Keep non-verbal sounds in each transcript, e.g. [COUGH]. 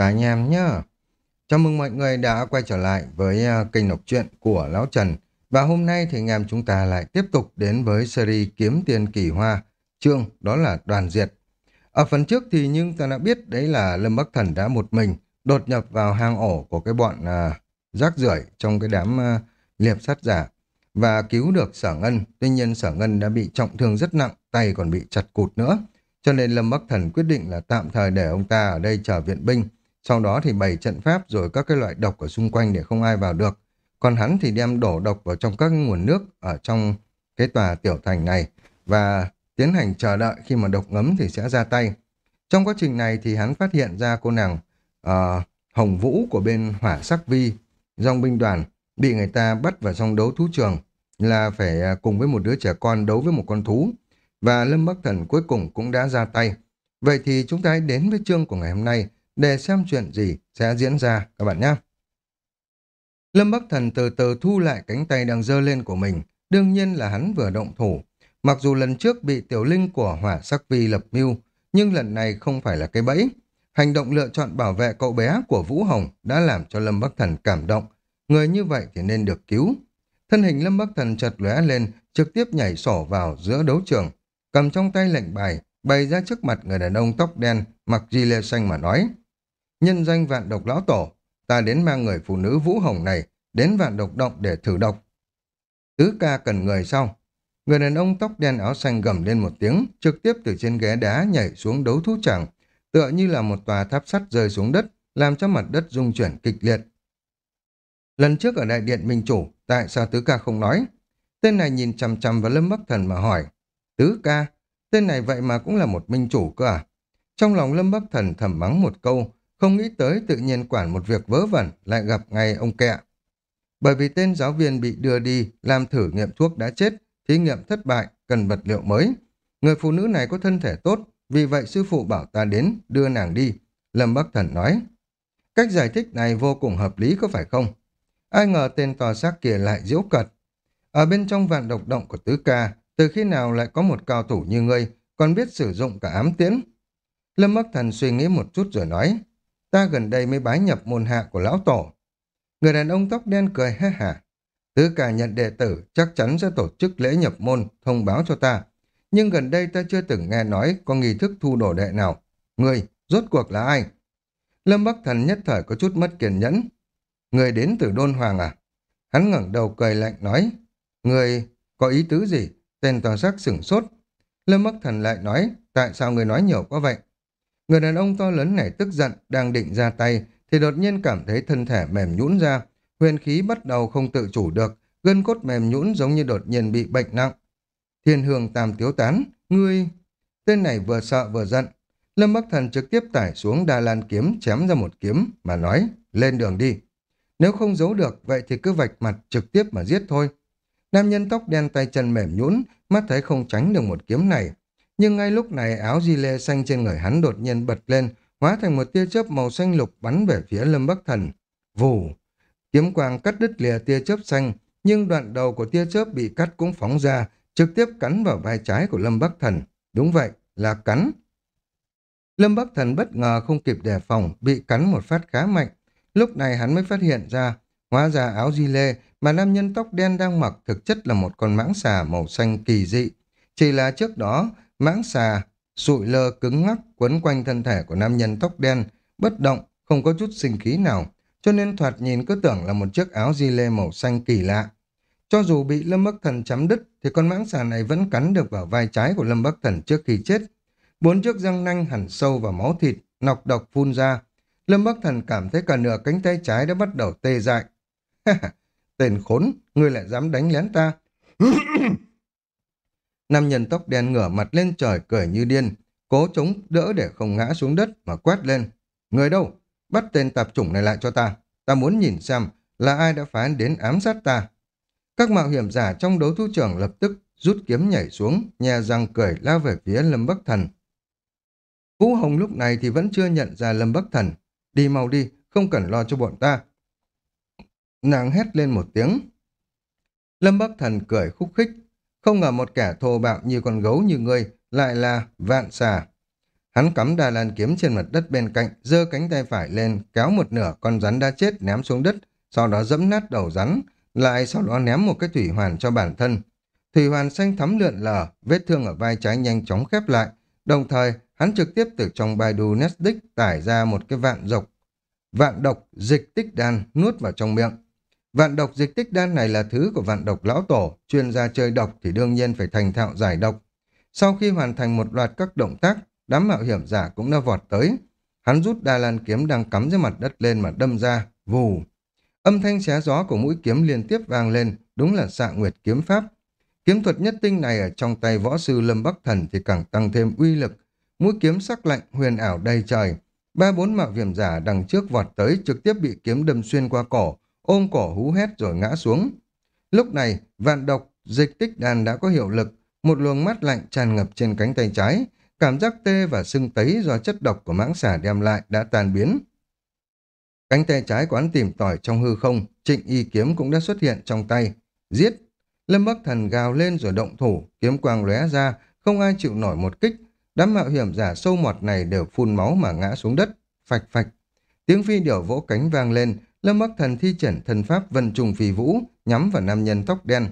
cả anh em nhé, Chào mừng mọi người đã quay trở lại với à, kênh đọc truyện của Lão Trần. Và hôm nay thì anh em chúng ta lại tiếp tục đến với series Kiếm Tiền Kỳ Hoa, chương đó là Đoàn Diệt. Ở phần trước thì nhưng ta đã biết đấy là Lâm Bắc Thần đã một mình đột nhập vào hang ổ của cái bọn à, rác rưởi trong cái đám à, liệp sát giả và cứu được Sở Ngân. Tuy nhiên Sở Ngân đã bị trọng thương rất nặng, tay còn bị chặt cụt nữa. Cho nên Lâm Bắc Thần quyết định là tạm thời để ông ta ở đây chờ viện binh. Sau đó thì bày trận pháp rồi các cái loại độc ở xung quanh để không ai vào được. Còn hắn thì đem đổ độc vào trong các nguồn nước ở trong cái tòa tiểu thành này và tiến hành chờ đợi khi mà độc ngấm thì sẽ ra tay. Trong quá trình này thì hắn phát hiện ra cô nàng uh, Hồng Vũ của bên Hỏa Sắc Vi, dòng binh đoàn, bị người ta bắt vào trong đấu thú trường là phải à, cùng với một đứa trẻ con đấu với một con thú. Và Lâm Bắc Thần cuối cùng cũng đã ra tay. Vậy thì chúng ta hãy đến với chương của ngày hôm nay để xem chuyện gì sẽ diễn ra các bạn nhé. Lâm Bắc Thần từ từ thu lại cánh tay đang dơ lên của mình. Đương nhiên là hắn vừa động thủ. Mặc dù lần trước bị tiểu linh của hỏa sắc vi lập mưu, nhưng lần này không phải là cái bẫy. Hành động lựa chọn bảo vệ cậu bé của Vũ Hồng đã làm cho Lâm Bắc Thần cảm động. Người như vậy thì nên được cứu. Thân hình Lâm Bắc Thần chật lóe lên, trực tiếp nhảy sổ vào giữa đấu trường, cầm trong tay lệnh bài, bày ra trước mặt người đàn ông tóc đen, mặc di lê xanh mà nói. Nhân danh vạn độc lão tổ, ta đến mang người phụ nữ Vũ Hồng này đến vạn độc động để thử độc. Tứ ca cần người sau. Người đàn ông tóc đen áo xanh gầm lên một tiếng, trực tiếp từ trên ghế đá nhảy xuống đấu thú chẳng, tựa như là một tòa tháp sắt rơi xuống đất, làm cho mặt đất rung chuyển kịch liệt. Lần trước ở đại điện Minh Chủ, tại sao Tứ ca không nói? Tên này nhìn chằm chằm vào Lâm Bắc Thần mà hỏi. Tứ ca, tên này vậy mà cũng là một Minh Chủ cơ à? Trong lòng Lâm Bắc Thần thầm mắng một câu, không nghĩ tới tự nhiên quản một việc vớ vẩn lại gặp ngay ông kẹ. Bởi vì tên giáo viên bị đưa đi làm thử nghiệm thuốc đã chết, thí nghiệm thất bại, cần vật liệu mới. Người phụ nữ này có thân thể tốt, vì vậy sư phụ bảo ta đến đưa nàng đi. Lâm Bắc Thần nói. Cách giải thích này vô cùng hợp lý có phải không? Ai ngờ tên tòa xác kia lại diễu cật. Ở bên trong vạn độc động của tứ ca, từ khi nào lại có một cao thủ như ngươi, còn biết sử dụng cả ám tiễn? Lâm Bắc Thần suy nghĩ một chút rồi nói, ta gần đây mới bái nhập môn hạ của lão tổ. Người đàn ông tóc đen cười ha hả. Tứ ca nhận đệ tử chắc chắn sẽ tổ chức lễ nhập môn, thông báo cho ta. Nhưng gần đây ta chưa từng nghe nói có nghi thức thu đồ đệ nào. Người, rốt cuộc là ai? Lâm Bắc Thần nhất thời có chút mất kiên nhẫn, Người đến từ Đôn Hoàng à? Hắn ngẩng đầu cười lạnh nói. Người có ý tứ gì? Tên tòa sắc sửng sốt. Lâm Bắc Thần lại nói, tại sao người nói nhiều quá vậy? Người đàn ông to lớn này tức giận, đang định ra tay, thì đột nhiên cảm thấy thân thể mềm nhũn ra. Huyền khí bắt đầu không tự chủ được, gân cốt mềm nhũn giống như đột nhiên bị bệnh nặng. Thiên hương tam tiếu tán, ngươi... Tên này vừa sợ vừa giận. Lâm Bắc Thần trực tiếp tải xuống Đà Lan kiếm chém ra một kiếm mà nói, lên đường đi. Nếu không giấu được, vậy thì cứ vạch mặt trực tiếp mà giết thôi. Nam nhân tóc đen tay chân mềm nhũn, mắt thấy không tránh được một kiếm này. Nhưng ngay lúc này áo di lê xanh trên người hắn đột nhiên bật lên, hóa thành một tia chớp màu xanh lục bắn về phía Lâm Bắc Thần. Vù! Kiếm quang cắt đứt lìa tia chớp xanh, nhưng đoạn đầu của tia chớp bị cắt cũng phóng ra, trực tiếp cắn vào vai trái của Lâm Bắc Thần. Đúng vậy, là cắn. Lâm Bắc Thần bất ngờ không kịp đề phòng, bị cắn một phát khá mạnh, Lúc này hắn mới phát hiện ra, hóa ra áo di lê mà nam nhân tóc đen đang mặc thực chất là một con mãng xà màu xanh kỳ dị. Chỉ là trước đó, mãng xà sụi lơ cứng ngắc quấn quanh thân thể của nam nhân tóc đen, bất động, không có chút sinh khí nào, cho nên thoạt nhìn cứ tưởng là một chiếc áo di lê màu xanh kỳ lạ. Cho dù bị Lâm Bắc Thần chấm đứt, thì con mãng xà này vẫn cắn được vào vai trái của Lâm Bắc Thần trước khi chết. Bốn chiếc răng nanh hẳn sâu vào máu thịt, nọc độc phun ra, Lâm Bắc Thần cảm thấy cả nửa cánh tay trái đã bắt đầu tê dại. [LAUGHS] Tên khốn, ngươi lại dám đánh lén ta. [LAUGHS] Nam nhân tóc đen ngửa mặt lên trời cười như điên, cố chống đỡ để không ngã xuống đất mà quát lên. Người đâu? Bắt tên tạp chủng này lại cho ta. Ta muốn nhìn xem là ai đã phán đến ám sát ta. Các mạo hiểm giả trong đấu thu trưởng lập tức rút kiếm nhảy xuống, nhè răng cười lao về phía Lâm Bắc Thần. Vũ Hồng lúc này thì vẫn chưa nhận ra Lâm Bắc Thần, Đi mau đi, không cần lo cho bọn ta. Nàng hét lên một tiếng. Lâm Bắc Thần cười khúc khích. Không ngờ một kẻ thô bạo như con gấu như ngươi lại là vạn xà. Hắn cắm đà lan kiếm trên mặt đất bên cạnh, giơ cánh tay phải lên, kéo một nửa con rắn đã chết ném xuống đất, sau đó dẫm nát đầu rắn, lại sau đó ném một cái thủy hoàn cho bản thân. Thủy hoàn xanh thắm lượn lờ, vết thương ở vai trái nhanh chóng khép lại, đồng thời hắn trực tiếp từ trong Baidu Netdick tải ra một cái vạn dọc vạn độc dịch tích đan nuốt vào trong miệng. Vạn độc dịch tích đan này là thứ của vạn độc lão tổ, chuyên gia chơi độc thì đương nhiên phải thành thạo giải độc. Sau khi hoàn thành một loạt các động tác, đám mạo hiểm giả cũng đã vọt tới. Hắn rút đa lan kiếm đang cắm dưới mặt đất lên mà đâm ra, vù. Âm thanh xé gió của mũi kiếm liên tiếp vang lên, đúng là xạ nguyệt kiếm pháp. Kiếm thuật nhất tinh này ở trong tay võ sư Lâm Bắc Thần thì càng tăng thêm uy lực. Mũi kiếm sắc lạnh huyền ảo đầy trời. Ba bốn mạo hiểm giả đằng trước vọt tới trực tiếp bị kiếm đâm xuyên qua cổ, ôm cổ hú hét rồi ngã xuống. Lúc này, vạn độc, dịch tích đàn đã có hiệu lực, một luồng mắt lạnh tràn ngập trên cánh tay trái, cảm giác tê và sưng tấy do chất độc của mãng xà đem lại đã tan biến. Cánh tay trái của tìm tỏi trong hư không, trịnh y kiếm cũng đã xuất hiện trong tay. Giết! Lâm Bắc Thần gào lên rồi động thủ, kiếm quang lóe ra, không ai chịu nổi một kích. Đám mạo hiểm giả sâu mọt này đều phun máu mà ngã xuống đất, phạch phạch. Tiếng phi điểu vỗ cánh vang lên, Lâm Bắc Thần thi triển thần pháp vân trùng phi vũ, nhắm vào nam nhân tóc đen.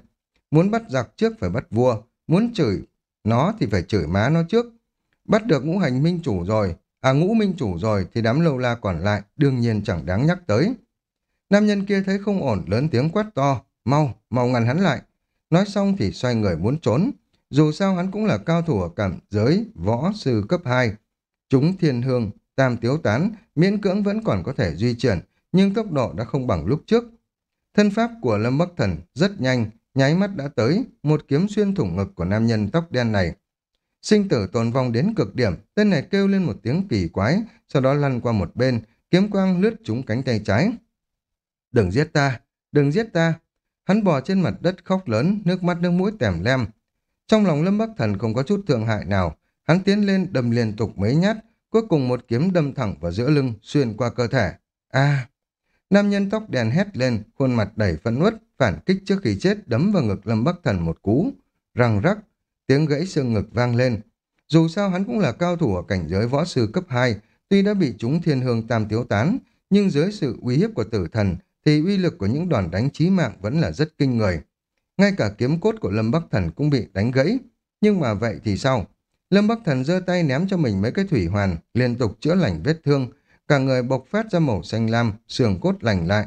Muốn bắt giặc trước phải bắt vua, muốn chửi nó thì phải chửi má nó trước. Bắt được ngũ hành minh chủ rồi, à ngũ minh chủ rồi thì đám lâu la còn lại đương nhiên chẳng đáng nhắc tới. Nam nhân kia thấy không ổn lớn tiếng quát to, mau, mau ngăn hắn lại. Nói xong thì xoay người muốn trốn. Dù sao hắn cũng là cao thủ ở cảm giới, võ sư cấp 2. Chúng thiên hương, tam tiếu tán, miễn cưỡng vẫn còn có thể duy chuyển, nhưng tốc độ đã không bằng lúc trước. Thân pháp của Lâm Bắc Thần rất nhanh, nháy mắt đã tới, một kiếm xuyên thủng ngực của nam nhân tóc đen này. Sinh tử tồn vong đến cực điểm, tên này kêu lên một tiếng kỳ quái, sau đó lăn qua một bên, kiếm quang lướt trúng cánh tay trái. Đừng giết ta, đừng giết ta. Hắn bò trên mặt đất khóc lớn, nước mắt nước mũi tèm lem. Trong lòng Lâm Bắc Thần không có chút thương hại nào, hắn tiến lên đâm liên tục mấy nhát, cuối cùng một kiếm đâm thẳng vào giữa lưng, xuyên qua cơ thể. a Nam nhân tóc đen hét lên, khuôn mặt đầy phẫn uất, phản kích trước khi chết đấm vào ngực Lâm Bắc Thần một cú. Răng rắc, tiếng gãy xương ngực vang lên. Dù sao hắn cũng là cao thủ ở cảnh giới võ sư cấp 2, tuy đã bị chúng thiên hương tam tiếu tán, nhưng dưới sự uy hiếp của tử thần thì uy lực của những đòn đánh chí mạng vẫn là rất kinh người. Ngay cả kiếm cốt của Lâm Bắc Thần cũng bị đánh gãy. Nhưng mà vậy thì sao? Lâm Bắc Thần giơ tay ném cho mình mấy cái thủy hoàn, liên tục chữa lành vết thương, cả người bộc phát ra màu xanh lam, xương cốt lành lại.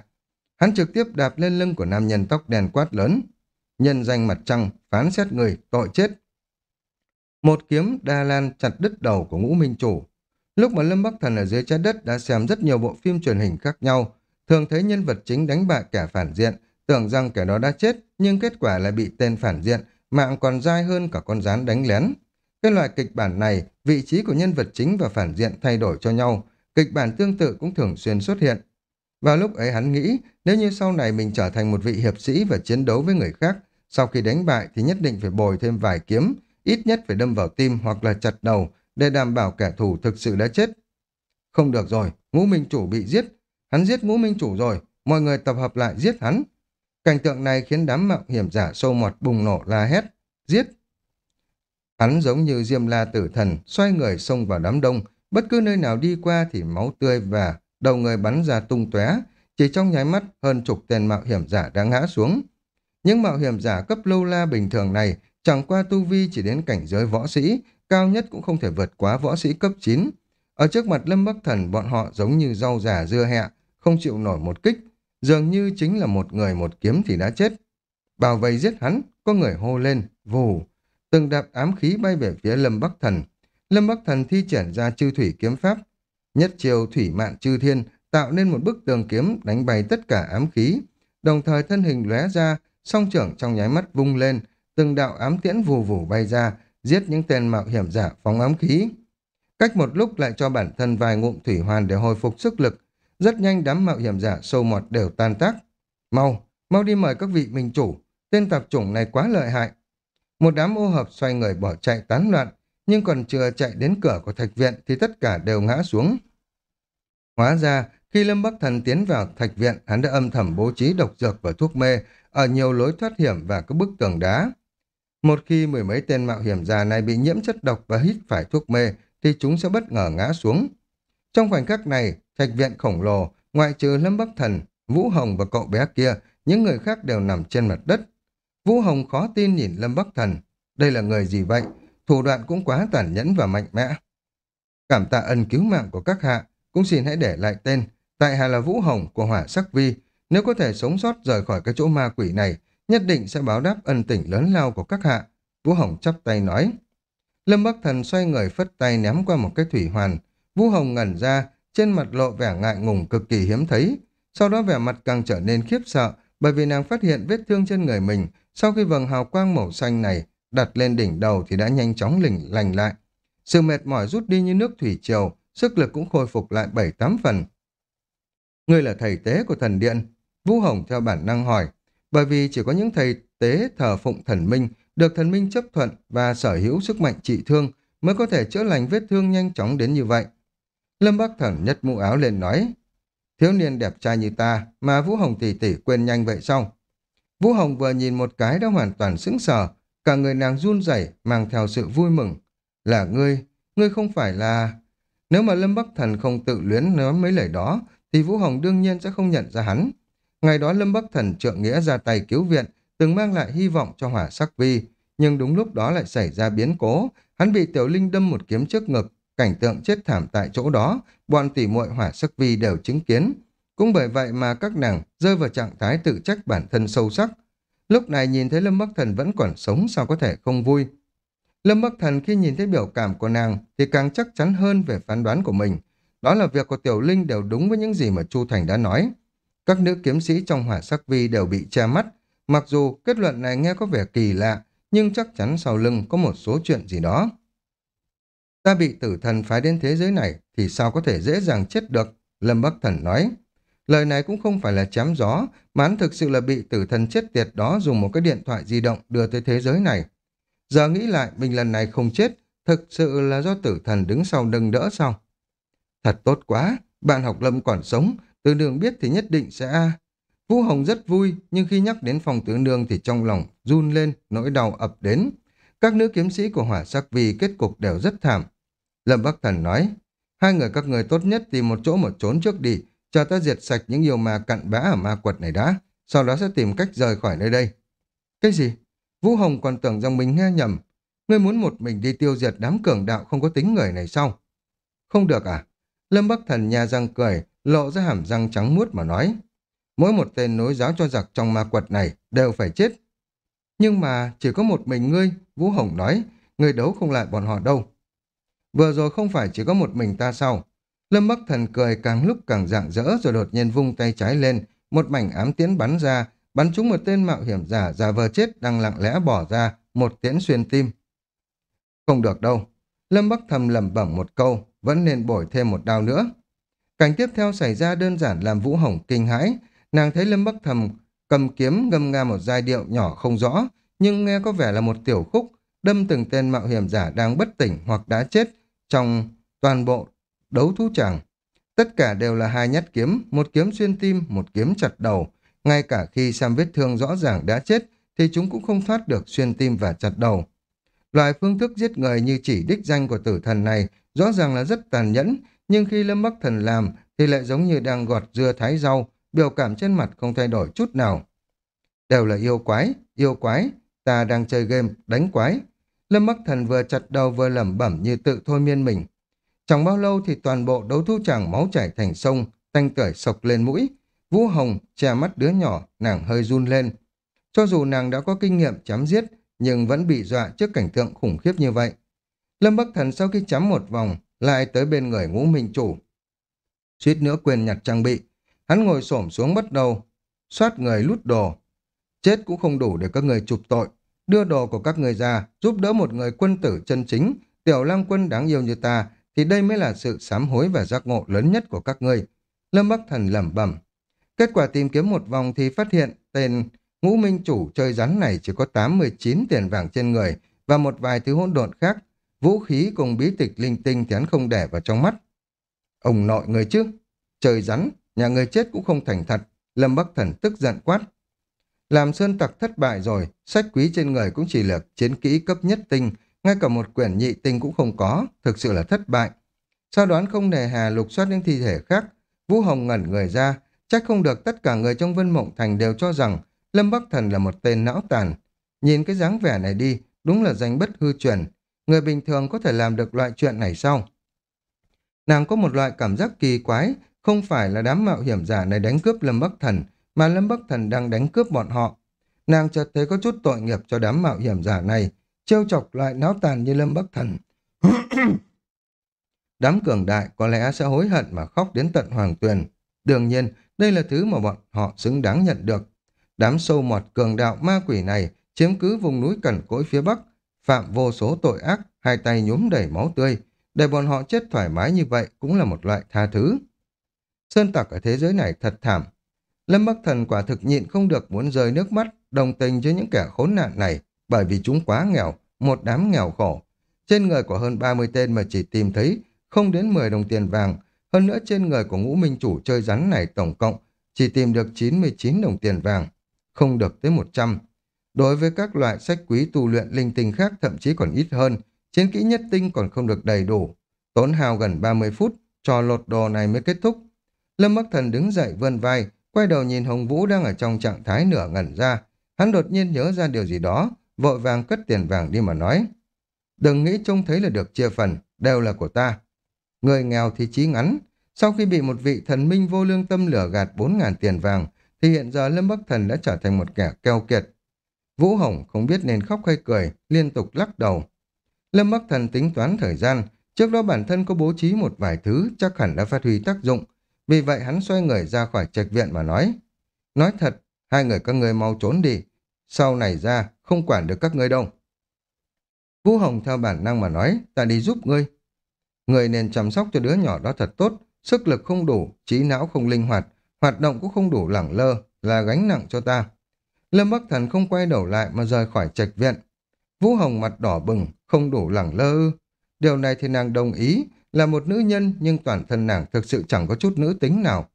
Hắn trực tiếp đạp lên lưng của nam nhân tóc đen quát lớn. Nhân danh mặt trăng, phán xét người, tội chết. Một kiếm đa lan chặt đứt đầu của ngũ minh chủ. Lúc mà Lâm Bắc Thần ở dưới trái đất đã xem rất nhiều bộ phim truyền hình khác nhau, thường thấy nhân vật chính đánh bại kẻ phản diện, tưởng rằng kẻ đó đã chết, nhưng kết quả lại bị tên phản diện, mạng còn dai hơn cả con rán đánh lén. Cái loại kịch bản này, vị trí của nhân vật chính và phản diện thay đổi cho nhau, kịch bản tương tự cũng thường xuyên xuất hiện. Vào lúc ấy hắn nghĩ, nếu như sau này mình trở thành một vị hiệp sĩ và chiến đấu với người khác, sau khi đánh bại thì nhất định phải bồi thêm vài kiếm, ít nhất phải đâm vào tim hoặc là chặt đầu để đảm bảo kẻ thù thực sự đã chết. Không được rồi, ngũ minh chủ bị giết. Hắn giết ngũ minh chủ rồi, mọi người tập hợp lại giết hắn. Cảnh tượng này khiến đám mạo hiểm giả sâu mọt bùng nổ la hét. Giết! Hắn giống như diêm la tử thần, xoay người xông vào đám đông, bất cứ nơi nào đi qua thì máu tươi và đầu người bắn ra tung tóe chỉ trong nháy mắt hơn chục tên mạo hiểm giả đã ngã xuống. Những mạo hiểm giả cấp lâu la bình thường này chẳng qua tu vi chỉ đến cảnh giới võ sĩ, cao nhất cũng không thể vượt quá võ sĩ cấp 9. Ở trước mặt Lâm Bắc Thần bọn họ giống như rau giả dưa hẹ, không chịu nổi một kích, dường như chính là một người một kiếm thì đã chết. Bảo vệ giết hắn, có người hô lên, vù, từng đạp ám khí bay về phía Lâm Bắc Thần. Lâm Bắc Thần thi triển ra chư thủy kiếm pháp, nhất chiều thủy mạn chư thiên, tạo nên một bức tường kiếm đánh bay tất cả ám khí, đồng thời thân hình lóe ra, song trưởng trong nháy mắt vung lên, từng đạo ám tiễn vù vù bay ra, giết những tên mạo hiểm giả phóng ám khí. Cách một lúc lại cho bản thân vài ngụm thủy hoàn để hồi phục sức lực, rất nhanh đám mạo hiểm giả sâu mọt đều tan tác. Mau, mau đi mời các vị minh chủ, tên tạp chủng này quá lợi hại. Một đám ô hợp xoay người bỏ chạy tán loạn, nhưng còn chưa chạy đến cửa của thạch viện thì tất cả đều ngã xuống. Hóa ra, khi Lâm Bắc Thần tiến vào thạch viện, hắn đã âm thầm bố trí độc dược và thuốc mê ở nhiều lối thoát hiểm và các bức tường đá. Một khi mười mấy tên mạo hiểm già này bị nhiễm chất độc và hít phải thuốc mê, thì chúng sẽ bất ngờ ngã xuống. Trong khoảnh khắc này, thạch viện khổng lồ, ngoại trừ Lâm Bắc Thần, Vũ Hồng và cậu bé kia, những người khác đều nằm trên mặt đất. Vũ Hồng khó tin nhìn Lâm Bắc Thần. Đây là người gì vậy? Thủ đoạn cũng quá tàn nhẫn và mạnh mẽ. Cảm tạ ân cứu mạng của các hạ, cũng xin hãy để lại tên. Tại hạ là Vũ Hồng của Hỏa Sắc Vi. Nếu có thể sống sót rời khỏi cái chỗ ma quỷ này, nhất định sẽ báo đáp ân tình lớn lao của các hạ. Vũ Hồng chắp tay nói. Lâm Bắc Thần xoay người phất tay ném qua một cái thủy hoàn. Vũ Hồng ngẩn ra, trên mặt lộ vẻ ngại ngùng cực kỳ hiếm thấy. Sau đó vẻ mặt càng trở nên khiếp sợ, bởi vì nàng phát hiện vết thương trên người mình sau khi vầng hào quang màu xanh này đặt lên đỉnh đầu thì đã nhanh chóng lình lành lại. Sự mệt mỏi rút đi như nước thủy triều, sức lực cũng khôi phục lại bảy tám phần. Ngươi là thầy tế của thần điện. Vũ Hồng theo bản năng hỏi, bởi vì chỉ có những thầy tế thờ phụng thần minh, được thần minh chấp thuận và sở hữu sức mạnh trị thương mới có thể chữa lành vết thương nhanh chóng đến như vậy. Lâm Bắc Thần nhất mũ áo lên nói, thiếu niên đẹp trai như ta mà Vũ Hồng tỷ tỷ quên nhanh vậy sao? Vũ Hồng vừa nhìn một cái đã hoàn toàn sững sờ, cả người nàng run rẩy mang theo sự vui mừng. Là ngươi, ngươi không phải là... Nếu mà Lâm Bắc Thần không tự luyến nói mấy lời đó, thì Vũ Hồng đương nhiên sẽ không nhận ra hắn. Ngày đó Lâm Bắc Thần trượng nghĩa ra tay cứu viện, từng mang lại hy vọng cho hỏa sắc vi, nhưng đúng lúc đó lại xảy ra biến cố, hắn bị Tiểu Linh đâm một kiếm trước ngực, cảnh tượng chết thảm tại chỗ đó, bọn tỷ muội hỏa sắc vi đều chứng kiến. Cũng bởi vậy mà các nàng rơi vào trạng thái tự trách bản thân sâu sắc. Lúc này nhìn thấy Lâm Bắc Thần vẫn còn sống sao có thể không vui. Lâm Bắc Thần khi nhìn thấy biểu cảm của nàng thì càng chắc chắn hơn về phán đoán của mình. Đó là việc của Tiểu Linh đều đúng với những gì mà Chu Thành đã nói. Các nữ kiếm sĩ trong hỏa sắc vi đều bị che mắt. Mặc dù kết luận này nghe có vẻ kỳ lạ, nhưng chắc chắn sau lưng có một số chuyện gì đó. Ta bị tử thần phái đến thế giới này thì sao có thể dễ dàng chết được, Lâm Bắc Thần nói. Lời này cũng không phải là chém gió, mà hắn thực sự là bị tử thần chết tiệt đó dùng một cái điện thoại di động đưa tới thế giới này. Giờ nghĩ lại, mình lần này không chết, thực sự là do tử thần đứng sau nâng đỡ sao? Thật tốt quá, bạn học lâm còn sống, từ đường biết thì nhất định sẽ... Vũ Hồng rất vui, nhưng khi nhắc đến phòng tứ nương thì trong lòng run lên, nỗi đau ập đến. Các nữ kiếm sĩ của hỏa sắc vì kết cục đều rất thảm. Lâm Bắc Thần nói, hai người các người tốt nhất tìm một chỗ một trốn trước đi, chờ ta diệt sạch những yêu ma cặn bã ở ma quật này đã, sau đó sẽ tìm cách rời khỏi nơi đây. Cái gì? Vũ Hồng còn tưởng rằng mình nghe nhầm. Ngươi muốn một mình đi tiêu diệt đám cường đạo không có tính người này sao? Không được à? Lâm Bắc Thần nhà răng cười, lộ ra hàm răng trắng muốt mà nói. Mỗi một tên nối giáo cho giặc trong ma quật này đều phải chết. Nhưng mà chỉ có một mình ngươi, Vũ Hồng nói, ngươi đấu không lại bọn họ đâu. Vừa rồi không phải chỉ có một mình ta sao? Lâm Bắc Thần cười càng lúc càng rạng rỡ rồi đột nhiên vung tay trái lên, một mảnh ám tiễn bắn ra, bắn trúng một tên mạo hiểm giả giả vờ chết đang lặng lẽ bỏ ra, một tiễn xuyên tim. Không được đâu. Lâm Bắc Thầm lẩm bẩm một câu, vẫn nên bổi thêm một đao nữa. Cảnh tiếp theo xảy ra đơn giản làm Vũ Hồng kinh hãi. Nàng thấy Lâm Bắc Thầm cầm kiếm ngâm nga một giai điệu nhỏ không rõ, nhưng nghe có vẻ là một tiểu khúc, đâm từng tên mạo hiểm giả đang bất tỉnh hoặc đã chết trong toàn bộ đấu thú chẳng Tất cả đều là hai nhát kiếm, một kiếm xuyên tim, một kiếm chặt đầu. Ngay cả khi xem vết thương rõ ràng đã chết, thì chúng cũng không thoát được xuyên tim và chặt đầu. Loại phương thức giết người như chỉ đích danh của tử thần này rõ ràng là rất tàn nhẫn, nhưng khi Lâm Bắc Thần làm thì lại giống như đang gọt dưa thái rau, biểu cảm trên mặt không thay đổi chút nào. Đều là yêu quái, yêu quái, ta đang chơi game, đánh quái. Lâm Bắc Thần vừa chặt đầu vừa lẩm bẩm như tự thôi miên mình. Chẳng bao lâu thì toàn bộ đấu thu chẳng máu chảy thành sông, tanh tưởi sộc lên mũi. Vũ Hồng che mắt đứa nhỏ, nàng hơi run lên. Cho dù nàng đã có kinh nghiệm chém giết, nhưng vẫn bị dọa trước cảnh tượng khủng khiếp như vậy. Lâm Bắc Thần sau khi chém một vòng, lại tới bên người ngũ minh chủ. Suýt nữa quên nhặt trang bị, hắn ngồi xổm xuống bắt đầu, xoát người lút đồ. Chết cũng không đủ để các người chụp tội, đưa đồ của các người ra, giúp đỡ một người quân tử chân chính, tiểu lang quân đáng yêu như ta, thì đây mới là sự sám hối và giác ngộ lớn nhất của các ngươi. Lâm Bắc Thần lẩm bẩm. Kết quả tìm kiếm một vòng thì phát hiện tên ngũ minh chủ chơi rắn này chỉ có 8-19 tiền vàng trên người và một vài thứ hỗn độn khác. Vũ khí cùng bí tịch linh tinh thì hắn không để vào trong mắt. Ông nội người chứ, chơi rắn, nhà người chết cũng không thành thật. Lâm Bắc Thần tức giận quát. Làm sơn tặc thất bại rồi, sách quý trên người cũng chỉ là chiến kỹ cấp nhất tinh, ngay cả một quyển nhị tinh cũng không có, thực sự là thất bại. Sau đoán không nề hà lục soát những thi thể khác, Vũ Hồng ngẩn người ra, chắc không được tất cả người trong Vân Mộng Thành đều cho rằng Lâm Bắc Thần là một tên não tàn. Nhìn cái dáng vẻ này đi, đúng là danh bất hư truyền. Người bình thường có thể làm được loại chuyện này sao? Nàng có một loại cảm giác kỳ quái, không phải là đám mạo hiểm giả này đánh cướp Lâm Bắc Thần, mà Lâm Bắc Thần đang đánh cướp bọn họ. Nàng chợt thấy có chút tội nghiệp cho đám mạo hiểm giả này, trêu chọc loại náo tàn như Lâm Bắc Thần. [CLEARS THROAT] đám cường đại có lẽ sẽ hối hận mà khóc đến tận hoàng tuyền. Đương nhiên, đây là thứ mà bọn họ xứng đáng nhận được. Đám sâu mọt cường đạo ma quỷ này chiếm cứ vùng núi cẩn cỗi phía bắc, phạm vô số tội ác, hai tay nhúm đầy máu tươi. Để bọn họ chết thoải mái như vậy cũng là một loại tha thứ. Sơn tặc ở thế giới này thật thảm. Lâm Bắc Thần quả thực nhịn không được muốn rơi nước mắt, đồng tình với những kẻ khốn nạn này, bởi vì chúng quá nghèo, một đám nghèo khổ. Trên người của hơn 30 tên mà chỉ tìm thấy không đến 10 đồng tiền vàng, hơn nữa trên người của ngũ minh chủ chơi rắn này tổng cộng chỉ tìm được 99 đồng tiền vàng, không được tới 100. Đối với các loại sách quý tu luyện linh tinh khác thậm chí còn ít hơn, chiến kỹ nhất tinh còn không được đầy đủ. Tốn hào gần 30 phút, trò lột đồ này mới kết thúc. Lâm Bắc Thần đứng dậy vươn vai, quay đầu nhìn Hồng Vũ đang ở trong trạng thái nửa ngẩn ra. Hắn đột nhiên nhớ ra điều gì đó, vội vàng cất tiền vàng đi mà nói. Đừng nghĩ trông thấy là được chia phần, đều là của ta. Người nghèo thì chí ngắn, sau khi bị một vị thần minh vô lương tâm lửa gạt 4.000 tiền vàng, thì hiện giờ Lâm Bắc Thần đã trở thành một kẻ keo kiệt. Vũ Hồng không biết nên khóc hay cười, liên tục lắc đầu. Lâm Bắc Thần tính toán thời gian, trước đó bản thân có bố trí một vài thứ chắc hẳn đã phát huy tác dụng, vì vậy hắn xoay người ra khỏi trạch viện mà nói. Nói thật, hai người các ngươi mau trốn đi, sau này ra không quản được các ngươi đâu. Vũ Hồng theo bản năng mà nói, ta đi giúp ngươi. Người nên chăm sóc cho đứa nhỏ đó thật tốt, sức lực không đủ, trí não không linh hoạt, hoạt động cũng không đủ lẳng lơ, là gánh nặng cho ta. Lâm Bắc Thần không quay đầu lại mà rời khỏi trạch viện. Vũ Hồng mặt đỏ bừng, không đủ lẳng lơ ư. Điều này thì nàng đồng ý, là một nữ nhân nhưng toàn thân nàng thực sự chẳng có chút nữ tính nào.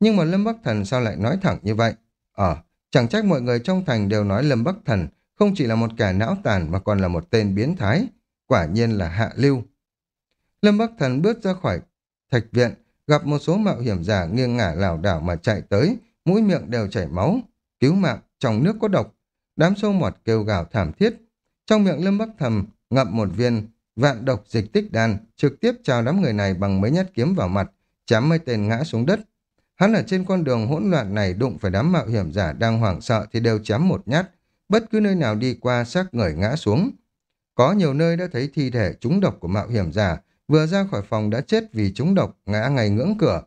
Nhưng mà Lâm Bắc Thần sao lại nói thẳng như vậy? Ờ, chẳng trách mọi người trong thành đều nói Lâm Bắc Thần không chỉ là một kẻ não tàn mà còn là một tên biến thái. Quả nhiên là hạ lưu. Lâm Bắc Thần bước ra khỏi thạch viện, gặp một số mạo hiểm giả nghiêng ngả lảo đảo mà chạy tới, mũi miệng đều chảy máu. Cứu mạng, trong nước có độc. Đám sâu mọt kêu gào thảm thiết. Trong miệng Lâm Bắc Thần ngậm một viên vạn độc dịch tích đan, trực tiếp chào đám người này bằng mấy nhát kiếm vào mặt, chém mấy tên ngã xuống đất. Hắn ở trên con đường hỗn loạn này đụng phải đám mạo hiểm giả đang hoảng sợ thì đều chém một nhát, bất cứ nơi nào đi qua xác người ngã xuống. Có nhiều nơi đã thấy thi thể trúng độc của mạo hiểm giả, vừa ra khỏi phòng đã chết vì trúng độc, ngã ngay ngưỡng cửa.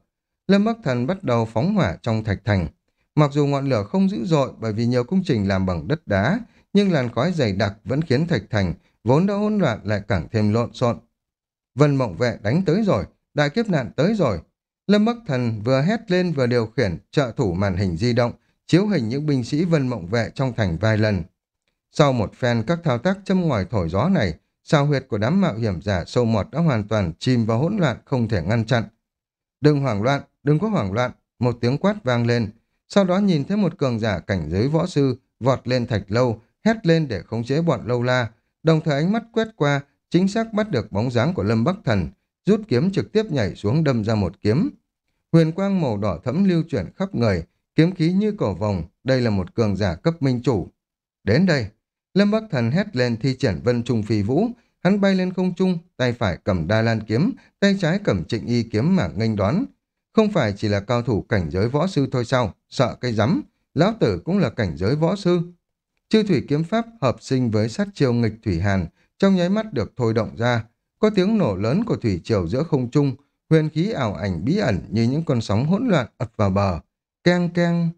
Lâm Bắc Thần bắt đầu phóng hỏa trong thạch thành. Mặc dù ngọn lửa không dữ dội bởi vì nhiều công trình làm bằng đất đá, nhưng làn khói dày đặc vẫn khiến thạch thành vốn đã hỗn loạn lại càng thêm lộn xộn. Vân mộng vệ đánh tới rồi, đại kiếp nạn tới rồi. Lâm Bắc Thần vừa hét lên vừa điều khiển trợ thủ màn hình di động, chiếu hình những binh sĩ vân mộng vệ trong thành vài lần. Sau một phen các thao tác châm ngòi thổi gió này, sao huyệt của đám mạo hiểm giả sâu mọt đã hoàn toàn chìm vào hỗn loạn không thể ngăn chặn. Đừng hoảng loạn, đừng có hoảng loạn, một tiếng quát vang lên. Sau đó nhìn thấy một cường giả cảnh giới võ sư vọt lên thạch lâu, hét lên để khống chế bọn lâu la, đồng thời ánh mắt quét qua, chính xác bắt được bóng dáng của Lâm Bắc Thần, rút kiếm trực tiếp nhảy xuống đâm ra một kiếm. Huyền quang màu đỏ thẫm lưu chuyển khắp người, kiếm khí như cổ vòng, đây là một cường giả cấp minh chủ. Đến đây, Lâm Bắc Thần hét lên thi triển vân trung phi vũ, hắn bay lên không trung, tay phải cầm đa lan kiếm, tay trái cầm trịnh y kiếm mà nghênh đón. Không phải chỉ là cao thủ cảnh giới võ sư thôi sao, sợ cây rắm, lão tử cũng là cảnh giới võ sư. Chư thủy kiếm pháp hợp sinh với sát chiêu nghịch thủy hàn, trong nháy mắt được thôi động ra. Có tiếng nổ lớn của thủy triều giữa không trung, huyền khí ảo ảnh bí ẩn như những con sóng hỗn loạn ập vào bờ. Keng keng.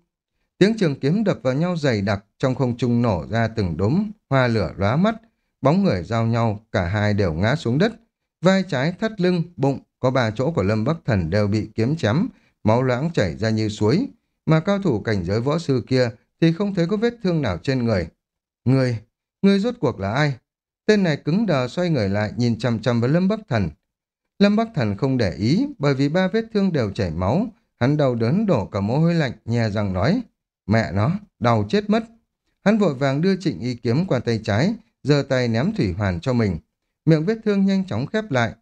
Tiếng trường kiếm đập vào nhau dày đặc, trong không trung nổ ra từng đốm, hoa lửa lóa mắt. Bóng người giao nhau, cả hai đều ngã xuống đất. Vai trái, thắt lưng, bụng, có ba chỗ của Lâm Bắc Thần đều bị kiếm chém, máu loãng chảy ra như suối. Mà cao thủ cảnh giới võ sư kia thì không thấy có vết thương nào trên người. Người, người rốt cuộc là ai? Tên này cứng đờ xoay người lại nhìn chăm chăm vào Lâm Bắc Thần. Lâm Bắc Thần không để ý bởi vì ba vết thương đều chảy máu. Hắn đầu đớn đổ cả mồ hôi lạnh, nhè răng nói. Mẹ nó, đau chết mất. Hắn vội vàng đưa trịnh y kiếm qua tay trái, giơ tay ném thủy hoàn cho mình, miệng vết thương nhanh chóng khép lại.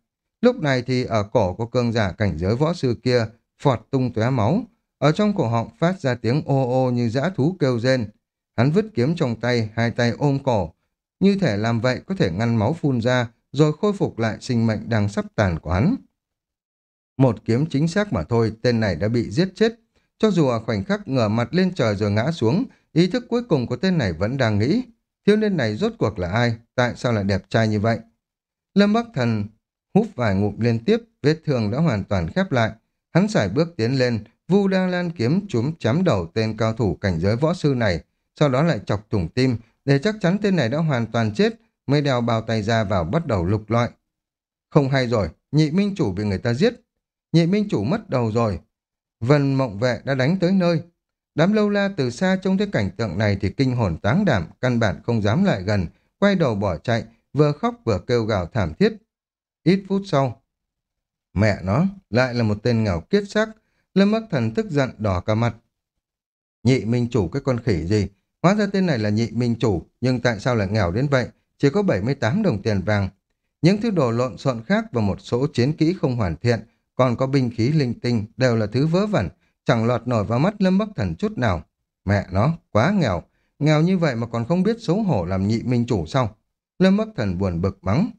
Lúc này thì ở cổ của cương giả cảnh giới võ sư kia phọt tung tóe máu, ở trong cổ họng phát ra tiếng ô ô như dã thú kêu rên. Hắn vứt kiếm trong tay, hai tay ôm cổ, như thể làm vậy có thể ngăn máu phun ra, rồi khôi phục lại sinh mệnh đang sắp tàn của hắn. Một kiếm chính xác mà thôi, tên này đã bị giết chết. Cho dù ở khoảnh khắc ngửa mặt lên trời rồi ngã xuống, ý thức cuối cùng của tên này vẫn đang nghĩ. Thiếu niên này rốt cuộc là ai? Tại sao lại đẹp trai như vậy? Lâm Bắc Thần hút vài ngụm liên tiếp, vết thương đã hoàn toàn khép lại. Hắn sải bước tiến lên, Vu đang lan kiếm chúm chém đầu tên cao thủ cảnh giới võ sư này, sau đó lại chọc thủng tim, để chắc chắn tên này đã hoàn toàn chết, mới đeo bao tay ra vào bắt đầu lục loại. Không hay rồi, nhị minh chủ bị người ta giết. Nhị minh chủ mất đầu rồi. Vân mộng vệ đã đánh tới nơi. Đám lâu la từ xa trông thấy cảnh tượng này thì kinh hồn táng đảm, căn bản không dám lại gần, quay đầu bỏ chạy, vừa khóc vừa kêu gào thảm thiết. Ít phút sau, mẹ nó, lại là một tên nghèo kiết xác, Lâm Bắc Thần tức giận đỏ cả mặt. Nhị minh chủ cái con khỉ gì, Hóa ra tên này là nhị minh chủ, nhưng tại sao lại nghèo đến vậy? Chỉ có 78 đồng tiền vàng. Những thứ đồ lộn xộn khác và một số chiến kỹ không hoàn thiện, còn có binh khí linh tinh, đều là thứ vớ vẩn, chẳng lọt nổi vào mắt Lâm Bắc Thần chút nào. Mẹ nó, quá nghèo. Nghèo như vậy mà còn không biết xấu hổ làm nhị minh chủ sao? Lâm Bắc Thần buồn bực mắng.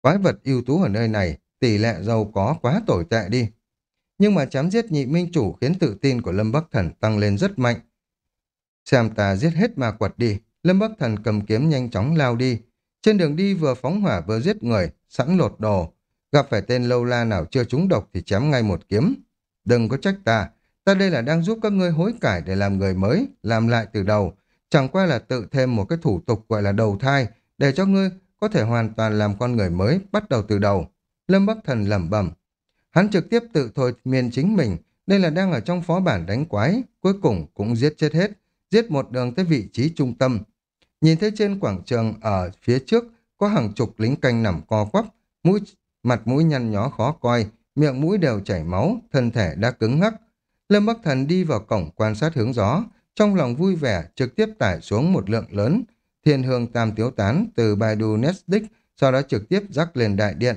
Quái vật ưu tú ở nơi này, tỷ lệ giàu có quá tồi tệ đi. Nhưng mà chém giết nhị minh chủ khiến tự tin của Lâm Bắc Thần tăng lên rất mạnh. Xem ta giết hết ma quật đi. Lâm Bắc Thần cầm kiếm nhanh chóng lao đi. Trên đường đi vừa phóng hỏa vừa giết người, sẵn lột đồ. Gặp phải tên lâu la nào chưa trúng độc thì chém ngay một kiếm. Đừng có trách ta. Ta đây là đang giúp các ngươi hối cải để làm người mới, làm lại từ đầu. Chẳng qua là tự thêm một cái thủ tục gọi là đầu thai, để cho ngươi có thể hoàn toàn làm con người mới, bắt đầu từ đầu. Lâm Bắc Thần lẩm bẩm. Hắn trực tiếp tự thôi miên chính mình, đây là đang ở trong phó bản đánh quái, cuối cùng cũng giết chết hết giết một đường tới vị trí trung tâm. Nhìn thấy trên quảng trường ở phía trước có hàng chục lính canh nằm co quắp, mũi mặt mũi nhăn nhó khó coi, miệng mũi đều chảy máu, thân thể đã cứng ngắc. Lâm Bắc Thần đi vào cổng quan sát hướng gió, trong lòng vui vẻ trực tiếp tải xuống một lượng lớn thiên hương tam tiếu tán từ Baidu nestic sau đó trực tiếp rắc lên đại điện.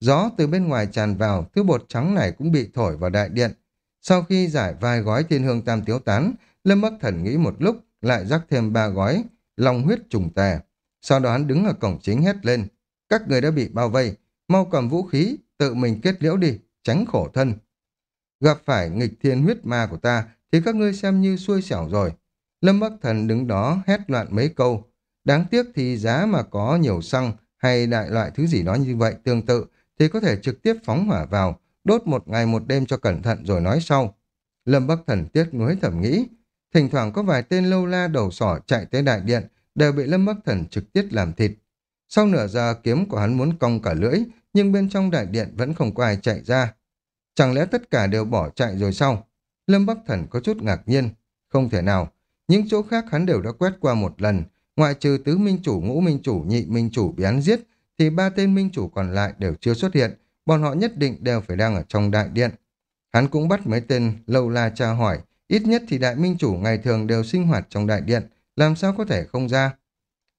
Gió từ bên ngoài tràn vào, thứ bột trắng này cũng bị thổi vào đại điện. Sau khi giải vài gói thiên hương tam tiếu tán, Lâm Bắc Thần nghĩ một lúc, lại rắc thêm ba gói, lòng huyết trùng tè. Sau đó hắn đứng ở cổng chính hét lên. Các người đã bị bao vây, mau cầm vũ khí, tự mình kết liễu đi, tránh khổ thân. Gặp phải nghịch thiên huyết ma của ta, thì các ngươi xem như xuôi xẻo rồi. Lâm Bắc Thần đứng đó hét loạn mấy câu. Đáng tiếc thì giá mà có nhiều xăng hay đại loại thứ gì đó như vậy tương tự, thì có thể trực tiếp phóng hỏa vào, đốt một ngày một đêm cho cẩn thận rồi nói sau. Lâm Bắc Thần tiếc nuối thầm nghĩ, Thỉnh thoảng có vài tên lâu la đầu sỏ chạy tới đại điện, đều bị Lâm Bắc Thần trực tiếp làm thịt. Sau nửa giờ kiếm của hắn muốn cong cả lưỡi, nhưng bên trong đại điện vẫn không có ai chạy ra. Chẳng lẽ tất cả đều bỏ chạy rồi sao? Lâm Bắc Thần có chút ngạc nhiên. Không thể nào. Những chỗ khác hắn đều đã quét qua một lần. Ngoại trừ tứ minh chủ, ngũ minh chủ, nhị minh chủ bị hắn giết, thì ba tên minh chủ còn lại đều chưa xuất hiện. Bọn họ nhất định đều phải đang ở trong đại điện. Hắn cũng bắt mấy tên lâu la tra hỏi, Ít nhất thì đại minh chủ ngày thường đều sinh hoạt trong đại điện, làm sao có thể không ra.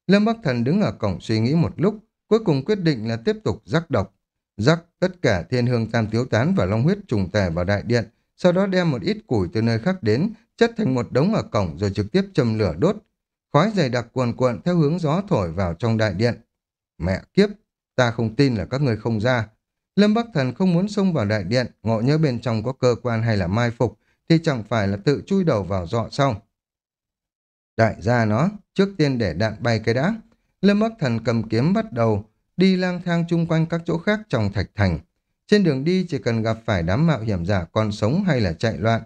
Lâm Bắc Thần đứng ở cổng suy nghĩ một lúc, cuối cùng quyết định là tiếp tục rắc độc. Rắc tất cả thiên hương tam tiếu tán và long huyết trùng tề vào đại điện, sau đó đem một ít củi từ nơi khác đến, chất thành một đống ở cổng rồi trực tiếp châm lửa đốt. Khói dày đặc cuồn cuộn theo hướng gió thổi vào trong đại điện. Mẹ kiếp, ta không tin là các người không ra. Lâm Bắc Thần không muốn xông vào đại điện, ngộ nhớ bên trong có cơ quan hay là mai phục, thì chẳng phải là tự chui đầu vào dọ sau. Đại gia nó, trước tiên để đạn bay cái đã. Lâm Bắc Thần cầm kiếm bắt đầu, đi lang thang chung quanh các chỗ khác trong thạch thành. Trên đường đi chỉ cần gặp phải đám mạo hiểm giả còn sống hay là chạy loạn.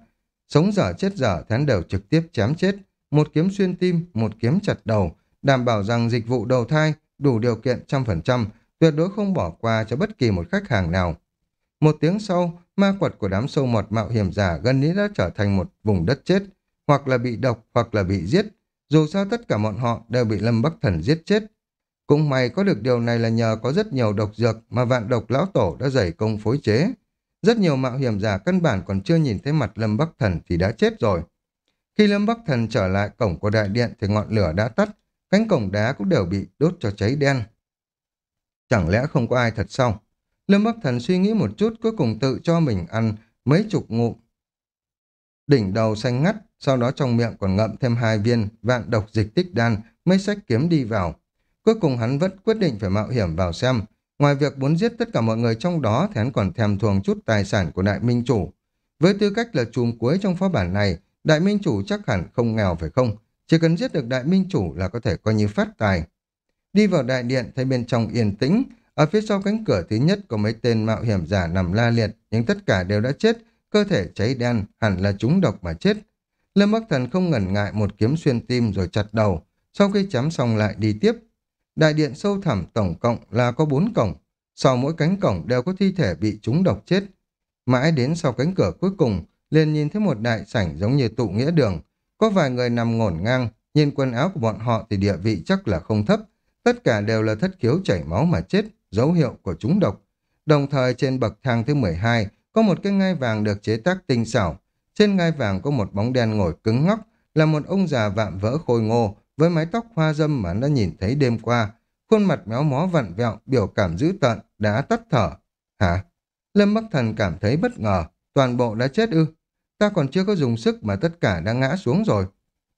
Sống dở chết dở thán đều trực tiếp chém chết. Một kiếm xuyên tim, một kiếm chặt đầu, đảm bảo rằng dịch vụ đầu thai đủ điều kiện trăm phần trăm, tuyệt đối không bỏ qua cho bất kỳ một khách hàng nào. Một tiếng sau, ma quật của đám sâu mọt mạo hiểm giả gần như đã trở thành một vùng đất chết, hoặc là bị độc hoặc là bị giết. Dù sao tất cả bọn họ đều bị Lâm Bắc Thần giết chết. Cũng may có được điều này là nhờ có rất nhiều độc dược mà vạn độc lão tổ đã dày công phối chế. Rất nhiều mạo hiểm giả căn bản còn chưa nhìn thấy mặt Lâm Bắc Thần thì đã chết rồi. Khi Lâm Bắc Thần trở lại cổng của đại điện thì ngọn lửa đã tắt, cánh cổng đá cũng đều bị đốt cho cháy đen. chẳng lẽ không có ai thật sao? Lâm Bắc Thần suy nghĩ một chút cuối cùng tự cho mình ăn mấy chục ngụm. Đỉnh đầu xanh ngắt, sau đó trong miệng còn ngậm thêm hai viên vạn độc dịch tích đan mới sách kiếm đi vào. Cuối cùng hắn vẫn quyết định phải mạo hiểm vào xem. Ngoài việc muốn giết tất cả mọi người trong đó thì hắn còn thèm thuồng chút tài sản của đại minh chủ. Với tư cách là chùm cuối trong phó bản này, đại minh chủ chắc hẳn không nghèo phải không? Chỉ cần giết được đại minh chủ là có thể coi như phát tài. Đi vào đại điện thấy bên trong yên tĩnh, ở phía sau cánh cửa thứ nhất có mấy tên mạo hiểm giả nằm la liệt, nhưng tất cả đều đã chết, cơ thể cháy đen, hẳn là chúng độc mà chết. Lâm Bắc Thần không ngần ngại một kiếm xuyên tim rồi chặt đầu, sau khi chém xong lại đi tiếp. Đại điện sâu thẳm tổng cộng là có bốn cổng, sau mỗi cánh cổng đều có thi thể bị chúng độc chết. Mãi đến sau cánh cửa cuối cùng, liền nhìn thấy một đại sảnh giống như tụ nghĩa đường, có vài người nằm ngổn ngang, nhìn quần áo của bọn họ thì địa vị chắc là không thấp, tất cả đều là thất khiếu chảy máu mà chết, dấu hiệu của chúng độc. Đồng thời trên bậc thang thứ 12 có một cái ngai vàng được chế tác tinh xảo. Trên ngai vàng có một bóng đen ngồi cứng ngóc, là một ông già vạm vỡ khôi ngô với mái tóc hoa dâm mà nó nhìn thấy đêm qua. Khuôn mặt méo mó vặn vẹo, biểu cảm dữ tợn, đã tắt thở. Hả? Lâm Bắc Thần cảm thấy bất ngờ, toàn bộ đã chết ư? Ta còn chưa có dùng sức mà tất cả đã ngã xuống rồi.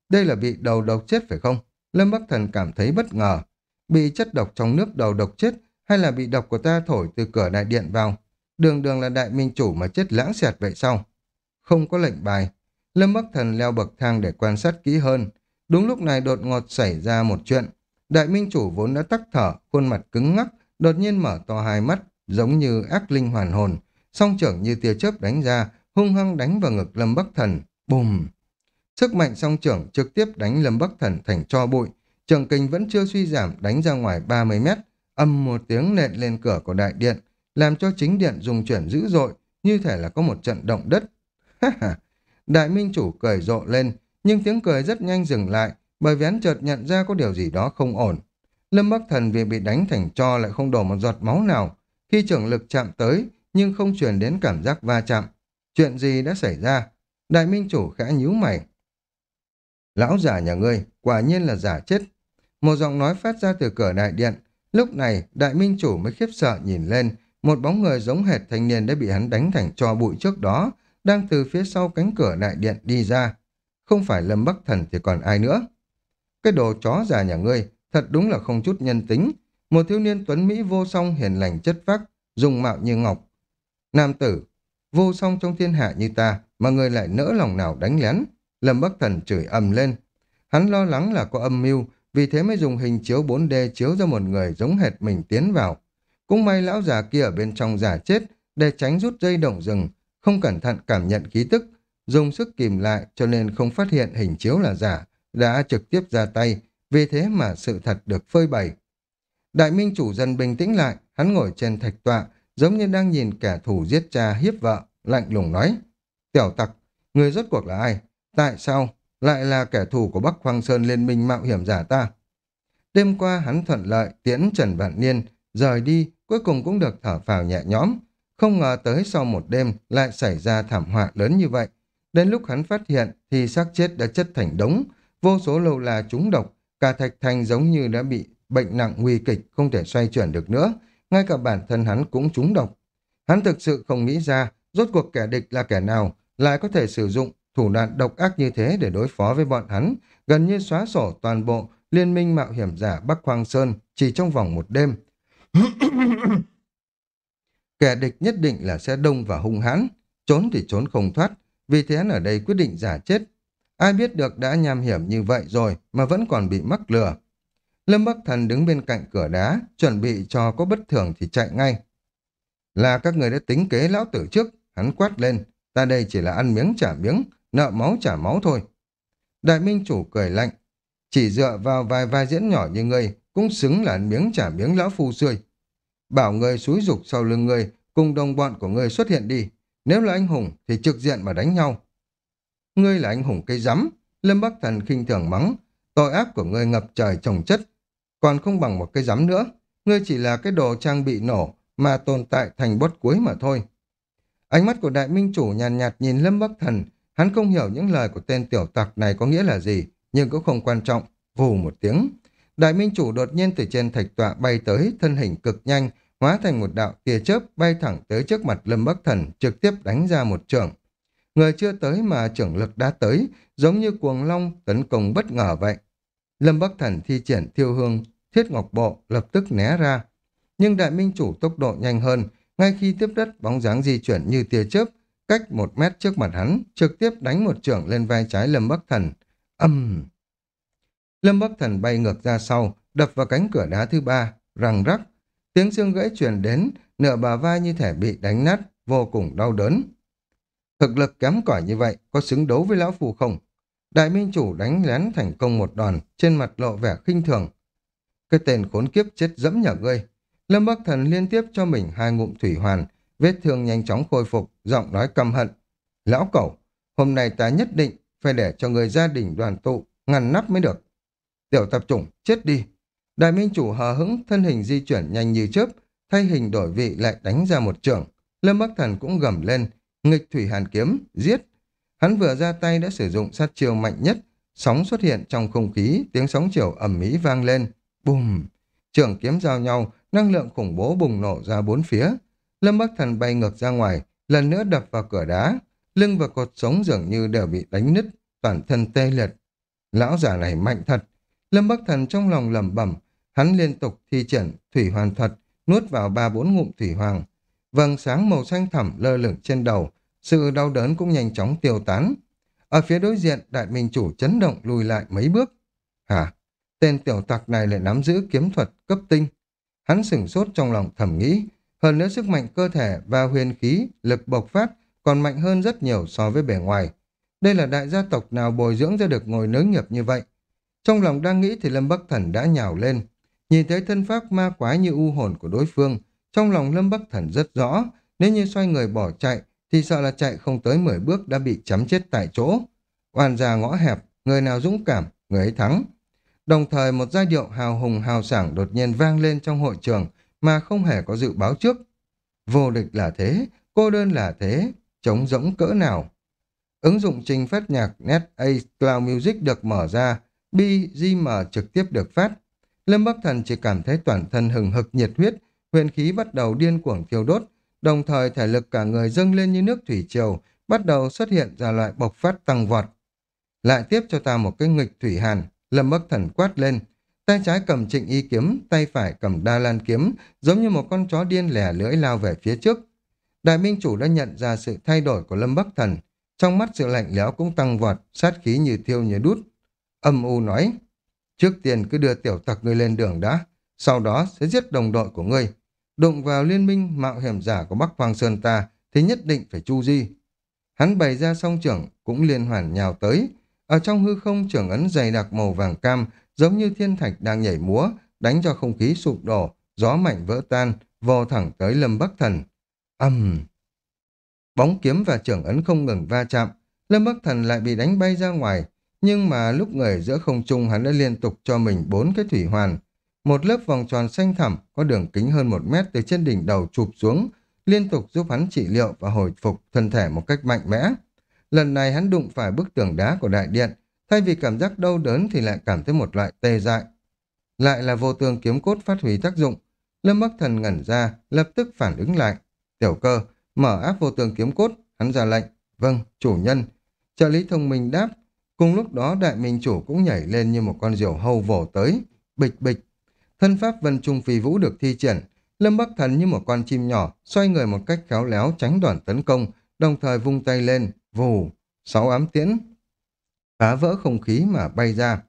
Đây là bị đầu độc chết phải không? Lâm Bắc Thần cảm thấy bất ngờ. Bị chất độc trong nước đầu độc chết hay là bị độc của ta thổi từ cửa đại điện vào? Đường đường là đại minh chủ mà chết lãng xẹt vậy sao? Không có lệnh bài. Lâm Bắc Thần leo bậc thang để quan sát kỹ hơn. Đúng lúc này đột ngột xảy ra một chuyện. Đại minh chủ vốn đã tắc thở, khuôn mặt cứng ngắc, đột nhiên mở to hai mắt, giống như ác linh hoàn hồn. Song trưởng như tia chớp đánh ra, hung hăng đánh vào ngực Lâm Bắc Thần. Bùm! Sức mạnh song trưởng trực tiếp đánh Lâm Bắc Thần thành cho bụi. Trường kinh vẫn chưa suy giảm đánh ra ngoài 30 mét, âm một tiếng nện lên cửa của đại điện, làm cho chính điện dùng chuyển dữ dội, như thể là có một trận động đất. [LAUGHS] đại minh chủ cười rộ lên, nhưng tiếng cười rất nhanh dừng lại, bởi vì hắn chợt nhận ra có điều gì đó không ổn. Lâm Bắc Thần vì bị đánh thành cho lại không đổ một giọt máu nào. Khi trưởng lực chạm tới, nhưng không truyền đến cảm giác va chạm. Chuyện gì đã xảy ra? Đại minh chủ khẽ nhíu mày. Lão giả nhà ngươi, quả nhiên là giả chết. Một giọng nói phát ra từ cửa đại điện. Lúc này, đại minh chủ mới khiếp sợ nhìn lên. Một bóng người giống hệt thanh niên đã bị hắn đánh thành cho bụi trước đó, đang từ phía sau cánh cửa đại điện đi ra. Không phải Lâm Bắc Thần thì còn ai nữa. Cái đồ chó già nhà ngươi, thật đúng là không chút nhân tính. Một thiếu niên tuấn Mỹ vô song hiền lành chất phác, dùng mạo như ngọc. Nam tử, vô song trong thiên hạ như ta, mà người lại nỡ lòng nào đánh lén. Lâm Bắc Thần chửi ầm lên. Hắn lo lắng là có âm mưu, vì thế mới dùng hình chiếu 4D chiếu ra một người giống hệt mình tiến vào. Cũng may lão già kia ở bên trong giả chết, để tránh rút dây động rừng, không cẩn thận cảm nhận khí tức, dùng sức kìm lại cho nên không phát hiện hình chiếu là giả, đã trực tiếp ra tay, vì thế mà sự thật được phơi bày. Đại minh chủ dần bình tĩnh lại, hắn ngồi trên thạch tọa, giống như đang nhìn kẻ thù giết cha hiếp vợ, lạnh lùng nói. Tiểu tặc, người rốt cuộc là ai? Tại sao lại là kẻ thù của Bắc Hoang Sơn Liên minh mạo hiểm giả ta? Đêm qua hắn thuận lợi tiễn Trần Vạn Niên, rời đi, cuối cùng cũng được thở phào nhẹ nhõm. Không ngờ tới sau một đêm lại xảy ra thảm họa lớn như vậy. Đến lúc hắn phát hiện thì xác chết đã chất thành đống, vô số lâu là trúng độc, cả thạch thành giống như đã bị bệnh nặng nguy kịch không thể xoay chuyển được nữa, ngay cả bản thân hắn cũng trúng độc. Hắn thực sự không nghĩ ra rốt cuộc kẻ địch là kẻ nào lại có thể sử dụng thủ đoạn độc ác như thế để đối phó với bọn hắn, gần như xóa sổ toàn bộ liên minh mạo hiểm giả Bắc Hoang Sơn chỉ trong vòng một đêm. [LAUGHS] Kẻ địch nhất định là sẽ đông và hung hãn, trốn thì trốn không thoát, vì thế ở đây quyết định giả chết. Ai biết được đã nham hiểm như vậy rồi mà vẫn còn bị mắc lừa. Lâm Bắc Thần đứng bên cạnh cửa đá, chuẩn bị cho có bất thường thì chạy ngay. Là các người đã tính kế lão tử trước, hắn quát lên, ta đây chỉ là ăn miếng trả miếng, nợ máu trả máu thôi. Đại minh chủ cười lạnh, chỉ dựa vào vài vai diễn nhỏ như ngươi, cũng xứng là ăn miếng trả miếng lão phu xươi. Bảo người xúi dục sau lưng ngươi, cùng đồng bọn của ngươi xuất hiện đi. Nếu là anh hùng thì trực diện mà đánh nhau. Ngươi là anh hùng cây rắm, Lâm Bắc Thần khinh thường mắng, tội ác của ngươi ngập trời trồng chất, còn không bằng một cây rắm nữa. Ngươi chỉ là cái đồ trang bị nổ mà tồn tại thành bốt cuối mà thôi. Ánh mắt của đại minh chủ nhàn nhạt, nhạt nhìn Lâm Bắc Thần, hắn không hiểu những lời của tên tiểu tặc này có nghĩa là gì, nhưng cũng không quan trọng, vù một tiếng. Đại minh chủ đột nhiên từ trên thạch tọa bay tới, thân hình cực nhanh, hóa thành một đạo tia chớp bay thẳng tới trước mặt Lâm Bắc Thần, trực tiếp đánh ra một trường. Người chưa tới mà trưởng lực đã tới, giống như cuồng long tấn công bất ngờ vậy. Lâm Bắc Thần thi triển thiêu hương, thiết ngọc bộ, lập tức né ra. Nhưng đại minh chủ tốc độ nhanh hơn, ngay khi tiếp đất bóng dáng di chuyển như tia chớp, cách một mét trước mặt hắn, trực tiếp đánh một trưởng lên vai trái Lâm Bắc Thần. Âm! Lâm Bắc Thần bay ngược ra sau, đập vào cánh cửa đá thứ ba, răng rắc. Tiếng xương gãy truyền đến, nửa bà vai như thể bị đánh nát, vô cùng đau đớn. Thực lực kém cỏi như vậy, có xứng đấu với lão phù không? Đại minh chủ đánh lén thành công một đòn, trên mặt lộ vẻ khinh thường. Cái tên khốn kiếp chết dẫm nhà ngươi. Lâm Bắc Thần liên tiếp cho mình hai ngụm thủy hoàn, vết thương nhanh chóng khôi phục, giọng nói căm hận. Lão cẩu, hôm nay ta nhất định phải để cho người gia đình đoàn tụ, ngăn nắp mới được. Tiểu tập chủng, chết đi. Đại minh chủ hờ hững, thân hình di chuyển nhanh như chớp, thay hình đổi vị lại đánh ra một trường. Lâm Bắc Thần cũng gầm lên, nghịch thủy hàn kiếm, giết. Hắn vừa ra tay đã sử dụng sát chiêu mạnh nhất, sóng xuất hiện trong không khí, tiếng sóng chiều ẩm mỹ vang lên. Bùm! Trường kiếm giao nhau, năng lượng khủng bố bùng nổ ra bốn phía. Lâm Bắc Thần bay ngược ra ngoài, lần nữa đập vào cửa đá. Lưng và cột sống dường như đều bị đánh nứt, toàn thân tê liệt. Lão già này mạnh thật. Lâm Bắc Thần trong lòng lẩm bẩm, hắn liên tục thi triển thủy hoàn thuật, nuốt vào ba bốn ngụm thủy hoàng. Vầng sáng màu xanh thẳm lơ lửng trên đầu, sự đau đớn cũng nhanh chóng tiêu tán. Ở phía đối diện, đại minh chủ chấn động lùi lại mấy bước. Hả? Tên tiểu tặc này lại nắm giữ kiếm thuật cấp tinh. Hắn sửng sốt trong lòng thầm nghĩ, hơn nữa sức mạnh cơ thể và huyền khí, lực bộc phát còn mạnh hơn rất nhiều so với bề ngoài. Đây là đại gia tộc nào bồi dưỡng ra được ngồi nới nghiệp như vậy. Trong lòng đang nghĩ thì Lâm Bắc Thần đã nhào lên. Nhìn thấy thân pháp ma quái như u hồn của đối phương, trong lòng Lâm Bắc Thần rất rõ, nếu như xoay người bỏ chạy, thì sợ là chạy không tới 10 bước đã bị chấm chết tại chỗ. Oan già ngõ hẹp, người nào dũng cảm, người ấy thắng. Đồng thời một giai điệu hào hùng hào sảng đột nhiên vang lên trong hội trường mà không hề có dự báo trước. Vô địch là thế, cô đơn là thế, chống rỗng cỡ nào. Ứng dụng trình phát nhạc NetA Cloud Music được mở ra, BGM trực tiếp được phát. Lâm Bắc Thần chỉ cảm thấy toàn thân hừng hực nhiệt huyết, huyền khí bắt đầu điên cuồng thiêu đốt, đồng thời thể lực cả người dâng lên như nước thủy triều, bắt đầu xuất hiện ra loại bộc phát tăng vọt. Lại tiếp cho ta một cái nghịch thủy hàn, Lâm Bắc Thần quát lên, tay trái cầm trịnh y kiếm, tay phải cầm đa lan kiếm, giống như một con chó điên lẻ lưỡi lao về phía trước. Đại minh chủ đã nhận ra sự thay đổi của Lâm Bắc Thần, trong mắt sự lạnh lẽo cũng tăng vọt, sát khí như thiêu như đút. Âm u nói, trước tiên cứ đưa tiểu tặc ngươi lên đường đã, sau đó sẽ giết đồng đội của ngươi. Đụng vào liên minh mạo hiểm giả của Bắc Hoàng Sơn ta thì nhất định phải chu di. Hắn bày ra song trưởng cũng liên hoàn nhào tới. Ở trong hư không trưởng ấn dày đặc màu vàng cam giống như thiên thạch đang nhảy múa, đánh cho không khí sụp đổ, gió mạnh vỡ tan, vò thẳng tới Lâm Bắc Thần. Âm! Bóng kiếm và trưởng ấn không ngừng va chạm, Lâm Bắc Thần lại bị đánh bay ra ngoài, nhưng mà lúc người giữa không trung hắn đã liên tục cho mình bốn cái thủy hoàn. Một lớp vòng tròn xanh thẳm có đường kính hơn một mét từ trên đỉnh đầu chụp xuống, liên tục giúp hắn trị liệu và hồi phục thân thể một cách mạnh mẽ. Lần này hắn đụng phải bức tường đá của đại điện, thay vì cảm giác đau đớn thì lại cảm thấy một loại tê dại. Lại là vô tường kiếm cốt phát huy tác dụng. Lâm Bắc Thần ngẩn ra, lập tức phản ứng lại. Tiểu cơ, mở áp vô tường kiếm cốt, hắn ra lệnh. Vâng, chủ nhân. Trợ lý thông minh đáp. Cùng lúc đó đại minh chủ cũng nhảy lên như một con diều hâu vồ tới. Bịch bịch. Thân pháp vân trung phi vũ được thi triển. Lâm Bắc Thần như một con chim nhỏ, xoay người một cách khéo léo tránh đoàn tấn công, đồng thời vung tay lên, vù, sáu ám tiễn, phá vỡ không khí mà bay ra.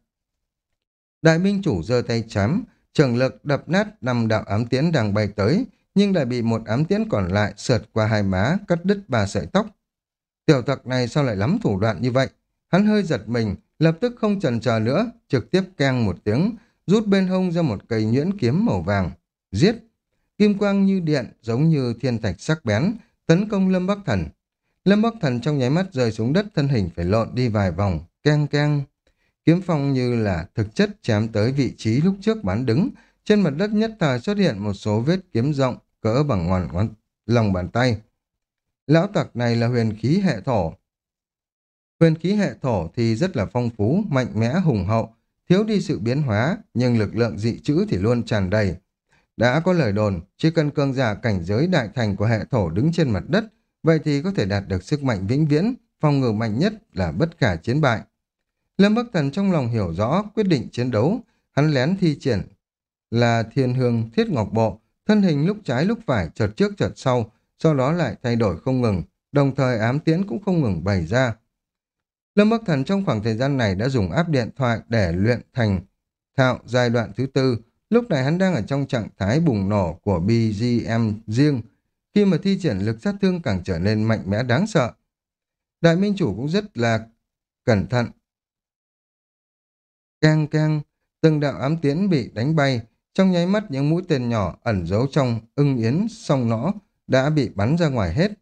Đại minh chủ giơ tay chém, trường lực đập nát năm đạo ám tiễn đang bay tới, nhưng lại bị một ám tiễn còn lại sượt qua hai má, cắt đứt ba sợi tóc. Tiểu tặc này sao lại lắm thủ đoạn như vậy? Hắn hơi giật mình, lập tức không chần chờ nữa, trực tiếp keng một tiếng, rút bên hông ra một cây nhuyễn kiếm màu vàng. Giết! Kim quang như điện, giống như thiên thạch sắc bén, tấn công Lâm Bắc Thần. Lâm Bắc Thần trong nháy mắt rơi xuống đất thân hình phải lộn đi vài vòng, keng keng. Kiếm phong như là thực chất chém tới vị trí lúc trước bán đứng. Trên mặt đất nhất thời xuất hiện một số vết kiếm rộng, cỡ bằng ngón ngón lòng bàn tay. Lão tặc này là huyền khí hệ thổ. Huyền khí hệ thổ thì rất là phong phú, mạnh mẽ, hùng hậu. thiếu đi sự biến hóa, nhưng lực lượng dị chữ thì luôn tràn đầy. Đã có lời đồn, chỉ cần cường giả cảnh giới đại thành của hệ thổ đứng trên mặt đất, vậy thì có thể đạt được sức mạnh vĩnh viễn, phòng ngự mạnh nhất là bất khả chiến bại. Lâm Bắc Thần trong lòng hiểu rõ quyết định chiến đấu, hắn lén thi triển là thiên hương thiết ngọc bộ, thân hình lúc trái lúc phải chợt trước chợt sau, sau đó lại thay đổi không ngừng, đồng thời ám tiễn cũng không ngừng bày ra. Lâm Bắc Thần trong khoảng thời gian này đã dùng áp điện thoại để luyện thành thạo giai đoạn thứ tư, lúc này hắn đang ở trong trạng thái bùng nổ của BGM riêng, khi mà thi triển lực sát thương càng trở nên mạnh mẽ đáng sợ. Đại Minh Chủ cũng rất là cẩn thận. Càng càng, từng đạo ám tiến bị đánh bay, trong nháy mắt những mũi tên nhỏ ẩn giấu trong ưng yến song nõ đã bị bắn ra ngoài hết.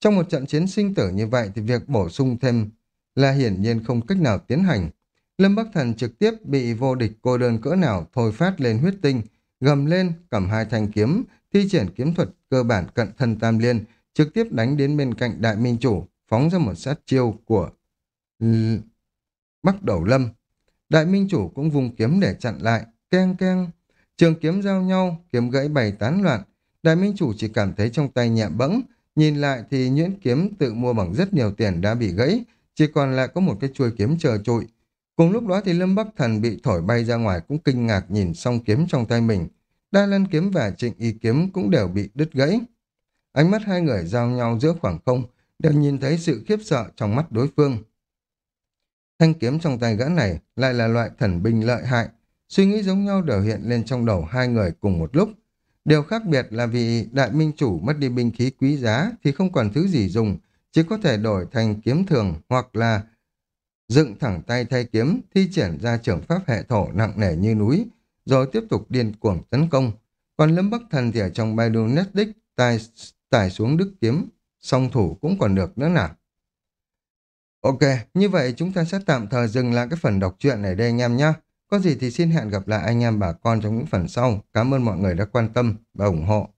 Trong một trận chiến sinh tử như vậy thì việc bổ sung thêm là hiển nhiên không cách nào tiến hành. Lâm Bắc Thần trực tiếp bị vô địch cô đơn cỡ nào thôi phát lên huyết tinh, gầm lên, cầm hai thanh kiếm, thi triển kiếm thuật cơ bản cận thân tam liên, trực tiếp đánh đến bên cạnh đại minh chủ, phóng ra một sát chiêu của Bắc Đầu Lâm. Đại minh chủ cũng vùng kiếm để chặn lại, keng keng. Trường kiếm giao nhau, kiếm gãy bày tán loạn. Đại minh chủ chỉ cảm thấy trong tay nhẹ bẫng, nhìn lại thì nhuyễn kiếm tự mua bằng rất nhiều tiền đã bị gãy, chỉ còn lại có một cái chuôi kiếm chờ trụi. Cùng lúc đó thì Lâm Bắc Thần bị thổi bay ra ngoài cũng kinh ngạc nhìn song kiếm trong tay mình. Đa Lân kiếm và Trịnh Y kiếm cũng đều bị đứt gãy. Ánh mắt hai người giao nhau giữa khoảng không, đều nhìn thấy sự khiếp sợ trong mắt đối phương. Thanh kiếm trong tay gã này lại là loại thần binh lợi hại, suy nghĩ giống nhau đều hiện lên trong đầu hai người cùng một lúc. Điều khác biệt là vì đại minh chủ mất đi binh khí quý giá thì không còn thứ gì dùng, chỉ có thể đổi thành kiếm thường hoặc là dựng thẳng tay thay kiếm, thi triển ra trưởng pháp hệ thổ nặng nề như núi, rồi tiếp tục điên cuồng tấn công. Còn Lâm Bắc Thần thì ở trong Baidu Netdick tài, tài xuống đức kiếm, song thủ cũng còn được nữa nào. Ok, như vậy chúng ta sẽ tạm thời dừng lại cái phần đọc truyện này đây anh em nhé. Có gì thì xin hẹn gặp lại anh em bà con trong những phần sau. Cảm ơn mọi người đã quan tâm và ủng hộ.